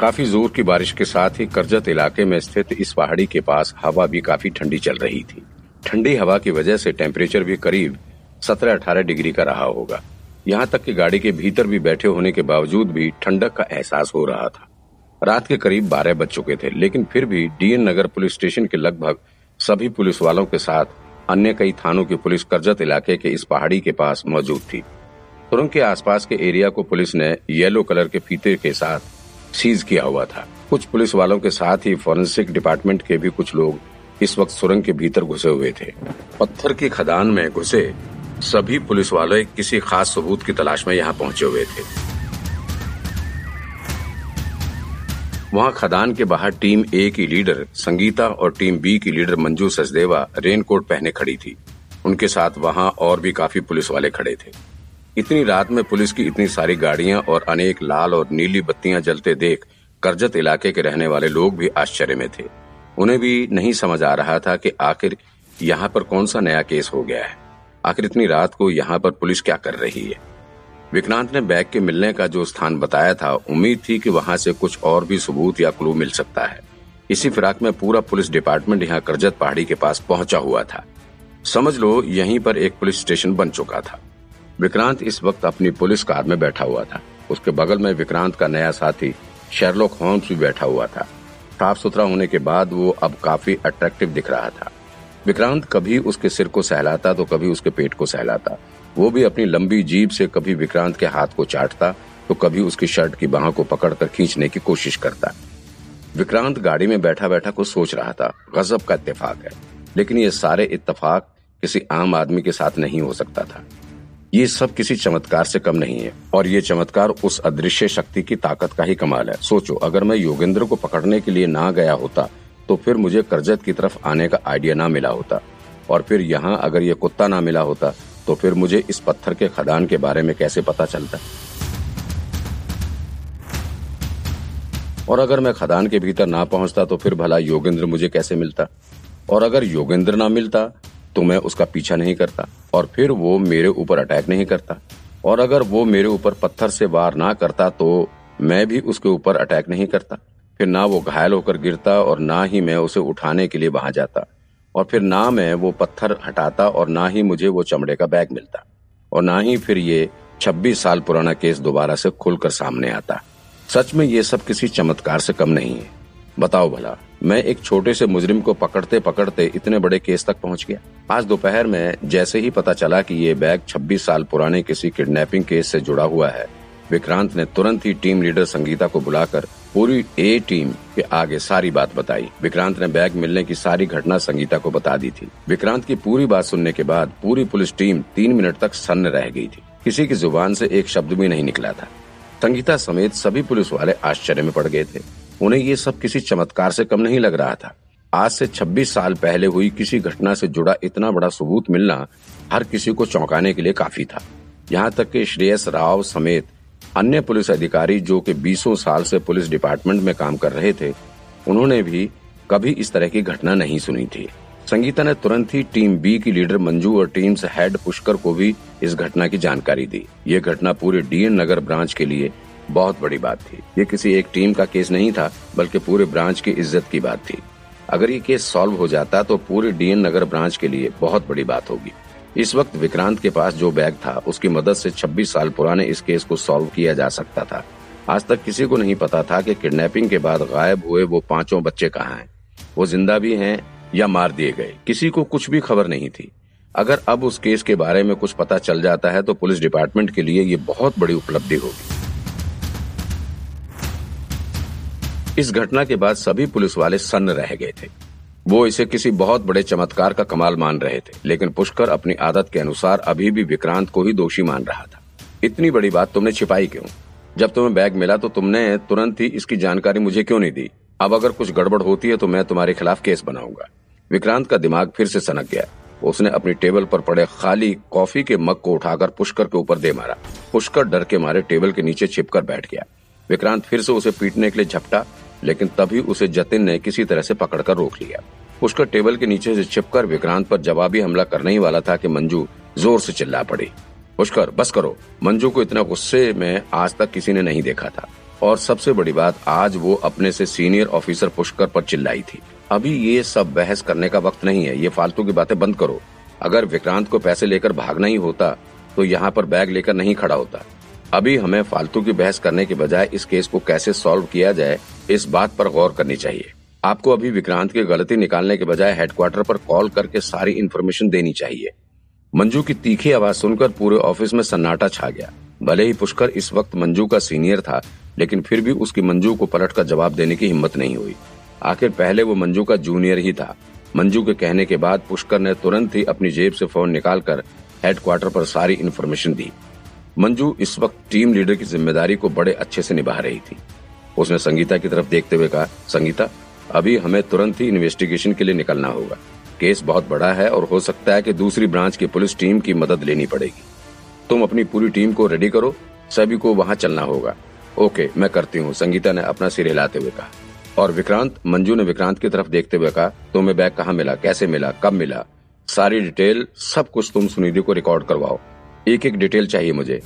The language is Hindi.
काफ़ी ज़ोर की बारिश के साथ ही करजत इलाके में स्थित इस पहाड़ी के पास हवा भी काफ़ी ठंडी चल रही थी। ठंडी हवा की वजह से टेम्परेचर भी करीब 17-18 डिग्री का रहा होगा। यहाँ तक कि गाड़ी के भीतर भी बैठे होने के बावजूद भी ठंडक का एहसास हो रहा था। रात के करीब बारह बज चुके थे, लेकिन फिर भी डीएन नगर पुलिस स्टेशन के लगभग सभी पुलिस वालों के साथ अन्य कई थानों की पुलिस करजत इलाके के इस पहाड़ी के पास मौजूद थी। सुरंग के आसपास के एरिया को पुलिस ने येलो कलर के फीते के साथ सीज किया हुआ था। कुछ पुलिस वालों के साथ ही फॉरेंसिक डिपार्टमेंट के भी कुछ लोग इस वक्त सुरंग के भीतर घुसे हुए थे। पत्थर की खदान में घुसे सभी पुलिस वाले किसी खास सबूत की तलाश में यहाँ पहुँचे हुए थे। वहाँ खदान के बाहर टीम ए की लीडर संगीता और टीम बी की लीडर मंजू सचदेवा रेनकोट पहने खड़ी थी। उनके साथ वहाँ और भी काफ़ी पुलिस वाले खड़े थे। इतनी रात में पुलिस की इतनी सारी गाड़ियाँ और अनेक लाल और नीली बत्तियाँ जलते देख करजत इलाके के रहने वाले लोग भी आश्चर्य में थे। उन्हें भी नहीं समझ आ रहा था कि आखिर यहाँ पर कौन सा नया केस हो गया है। आखिर इतनी रात को यहाँ पर पुलिस क्या कर रही है? विक्रांत ने बैग के मिलने का जो स्थान बताया था, उम्मीद थी कि वहाँ से कुछ और भी सबूत या क्लू मिल सकता है। इसी फिराक में पूरा पुलिस डिपार्टमेंट यहाँ करजत पहाड़ी के पास पहुँचा हुआ था। समझ लो, यहीं पर एक पुलिस स्टेशन बन चुका था। विक्रांत इस वक्त अपनी पुलिस कार में बैठा हुआ था। उसके बगल में विक्रांत का नया साथी शेरलॉक होम्स भी बैठा हुआ था। साफ़ सुथरा होने के बाद वो अब काफ़ी अट्रैक्टिव दिख रहा था। विक्रांत कभी उसके सिर को सहलाता तो कभी उसके पेट को सहलाता। वो भी अपनी लंबी जीप से कभी विक्रांत के हाथ को चाटता तो कभी उसकी शर्ट की बाह को पकड़कर खींचने की कोशिश करता। विक्रांत गाड़ी में बैठा बैठा कुछ सोच रहा था। गजब का इत्तेफाक है। लेकिन ये सारे इत्तेफाक किसी आम आदमी के साथ नहीं हो सकता था। ये सब किसी चमत्कार से कम नहीं है, और ये चमत्कार उस अदृश्य शक्ति की ताकत का ही कमाल है। सोचो, अगर मैं योगेंद्र को पकड़ने के लिए ना गया होता तो फिर मुझे करजत की तरफ़ आने का आइडिया ना मिला होता। और फिर यहाँ अगर ये कुत्ता ना मिला होता तो फिर मुझे इस पत्थर के खदान के बारे में कैसे पता चलता? और अगर मैं खदान के भीतर ना पहुँचता तो फिर भला योगेंद्र मुझे कैसे मिलता? और अगर योगेंद्र ना मिलता तो मैं उसका पीछा नहीं करता और फिर वो मेरे ऊपर अटैक नहीं करता। और अगर वो मेरे ऊपर पत्थर से वार ना करता तो मैं भी उसके ऊपर अटैक नहीं करता। फिर ना वो घायल होकर गिरता और ना ही मैं उसे उठाने के लिए वहाँ जाता। और फिर ना मैं वो पत्थर हटाता और ना ही मुझे वो चमड़े का बैग मिलता। और ना ही फिर ये 26 साल पुराना केस दोबारा से खुलकर सामने आता। सच में ये सब किसी चमत्कार से कम नहीं है। बताओ भला, मैं एक छोटे से मुजरिम को पकड़ते पकड़ते इतने बड़े केस तक पहुँच गया। आज दोपहर में जैसे ही पता चला कि ये बैग 26 साल पुराने किसी किडनैपिंग केस से जुड़ा हुआ है, विक्रांत ने तुरंत ही टीम लीडर संगीता को बुलाकर पूरी ए टीम के आगे सारी बात बताई। विक्रांत ने बैग मिलने की सारी घटना संगीता को बता दी थी। विक्रांत की पूरी बात सुनने के बाद पूरी पुलिस टीम तीन मिनट तक सन्न रह गई थी। किसी की ज़ुबान से एक शब्द भी नहीं निकला था। संगीता समेत सभी पुलिस वाले आश्चर्य में पड़ गए थे। उन्हें ये सब किसी चमत्कार से कम नहीं लग रहा था। आज से 26 साल पहले हुई किसी घटना से जुड़ा इतना बड़ा सबूत मिलना हर किसी को चौंकाने के लिए काफ़ी था। यहाँ तक कि श्रेयस राव समेत अन्य पुलिस अधिकारी जो कि बीसों साल से पुलिस डिपार्टमेंट में काम कर रहे थे, उन्होंने भी कभी इस तरह की घटना नहीं सुनी थी। संगीता ने तुरंत ही टीम बी की लीडर मंजू और टीम हेड पुष्कर को भी इस घटना की जानकारी दी। ये घटना पूरे डीएन नगर ब्रांच के लिए बहुत बड़ी बात थी। ये किसी एक टीम का केस नहीं था, बल्कि पूरे ब्रांच की इज़्ज़त की बात थी। अगर ये केस सॉल्व हो जाता तो पूरे डीएन नगर ब्रांच के लिए बहुत बड़ी बात होगी। इस वक्त विक्रांत के पास जो बैग था, उसकी मदद से 26 साल पुराने इस केस को सॉल्व किया जा सकता था। आज तक किसी को नहीं पता था कि किडनैपिंग के बाद गायब हुए वो पाँचों बच्चे कहाँ हैं। वो ज़िंदा भी हैं या मार दिए गए, किसी को कुछ भी खबर नहीं थी। अगर अब उस केस के बारे में कुछ पता चल जाता है तो पुलिस डिपार्टमेंट के लिए ये बहुत बड़ी उपलब्धि होगी। इस घटना के बाद सभी पुलिस वाले सन्न रह गए थे। वो इसे किसी बहुत बड़े चमत्कार का कमाल मान रहे थे, लेकिन पुष्कर अपनी आदत के अनुसार अभी भी विक्रांत को ही दोषी मान रहा था। इतनी बड़ी बात तुमने छिपाई क्यों? जब तुम्हें बैग मिला तो तुमने तुरंत ही इसकी जानकारी मुझे क्यों नहीं दी? अब अगर कुछ गड़बड़ होती है तो मैं तुम्हारे खिलाफ केस बनाऊँगा। विक्रांत का दिमाग फिर से सनक गया। उसने अपनी टेबल पर पड़े खाली कॉफ़ी के मग को उठाकर पुष्कर के ऊपर दे मारा। पुष्कर डर के मारे टेबल के नीचे छिपकर बैठ गया। विक्रांत फिर से उसे पीटने के लिए झपटा लेकिन तभी उसे जतिन ने किसी तरह से पकड़कर रोक लिया। पुष्कर टेबल के नीचे से छिपकर विक्रांत पर जवाबी हमला करने ही वाला था कि मंजू ज़ोर से चिल्ला पड़ी। पुष्कर बस करो। मंजू को इतना गुस्से में आज तक किसी ने नहीं देखा था। और सबसे बड़ी बात, आज वो अपने से सीनियर ऑफिसर पुष्कर पर चिल्लाई थी। अभी ये सब बहस करने का वक्त नहीं है। ये फालतू की बातें बंद करो। अगर विक्रांत को पैसे लेकर भागना ही होता तो यहाँ पर बैग लेकर नहीं खड़ा होता। अभी हमें फालतू की बहस करने के बजाय इस केस को कैसे सॉल्व किया जाए इस बात पर गौर करनी चाहिए। आपको अभी विक्रांत की गलती निकालने के बजाय हेडक्वार्टर पर कॉल करके सारी इन्फॉर्मेशन देनी चाहिए। मंजू की तीखी आवाज़ सुनकर पूरे ऑफ़िस में सन्नाटा छा गया। भले ही पुष्कर इस वक्त मंजू का सीनियर था, लेकिन फिर भी उसकी मंजू को पलट कर जवाब देने की हिम्मत नहीं हुई। आखिर पहले वो मंजू का जूनियर ही था। मंजू के कहने के बाद पुष्कर ने तुरंत ही अपनी जेब से फ़ोन निकालकर हेडक्वार्टर पर सारी इन्फॉर्मेशन दी। मंजू इस वक्त टीम लीडर की ज़िम्मेदारी को बड़े अच्छे से निभा रही थी। उसने संगीता की तरफ़ देखते हुए कहा, संगीता, अभी हमें तुरंत ही इन्वेस्टिगेशन के लिए निकलना होगा। केस बहुत बड़ा है और हो सकता है कि दूसरी ब्रांच की पुलिस टीम की मदद लेनी पड़ेगी। तुम अपनी पूरी टीम को रेडी करो, सभी को वहाँ चलना होगा। ओके मैं करती हूँ, संगीता ने अपना सिर हिलाते हुए कहा। और विक्रांत, मंजू ने विक्रांत की तरफ़ देखते हुए कहा, तुम्हें बैग कहाँ मिला, कैसे मिला, कब मिला? सारी डिटेल, सब कुछ तुम सुनिधि को रिकॉर्ड करवाओ। एक एक डिटेल चाहिए मुझे।